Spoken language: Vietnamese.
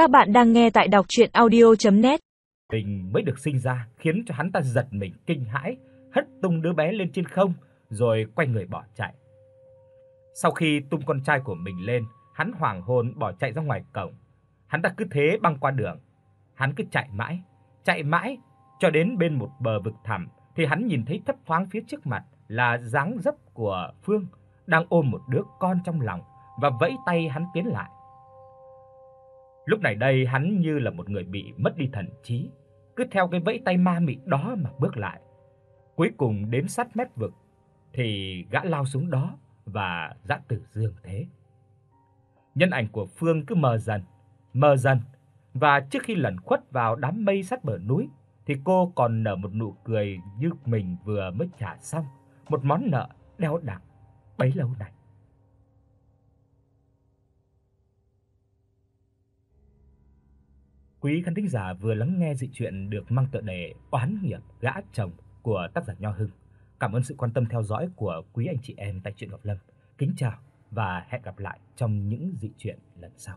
Các bạn đang nghe tại đọc audio net Mình mới được sinh ra khiến cho hắn ta giật mình kinh hãi, hất tung đứa bé lên trên không rồi quay người bỏ chạy. Sau khi tung con trai của mình lên, hắn hoảng hồn bỏ chạy ra ngoài cổng. Hắn ta cứ thế băng qua đường. Hắn cứ chạy mãi, chạy mãi cho đến bên một bờ vực thẳm thì hắn nhìn thấy thấp thoáng phía trước mặt là dáng dấp của Phương đang ôm một đứa con trong lòng và vẫy tay hắn tiến lại. Lúc này đây hắn như là một người bị mất đi thần trí, cứ theo cái vẫy tay ma mị đó mà bước lại. Cuối cùng đến sát mép vực thì gã lao xuống đó và dã tử dương thế. Nhân ảnh của Phương cứ mờ dần, mờ dần và trước khi lẩn khuất vào đám mây sát bờ núi thì cô còn nở một nụ cười như mình vừa mới trả xong một món nợ đeo đẳng bấy lâu nay. Quý khán thính giả vừa lắng nghe dị truyện được mang tựa đề Oán nghiệp gã chồng của tác giả Nho Hưng. Cảm ơn sự quan tâm theo dõi của quý anh chị em tại truyện Ngọc Lâm. Kính chào và hẹn gặp lại trong những dị truyện lần sau.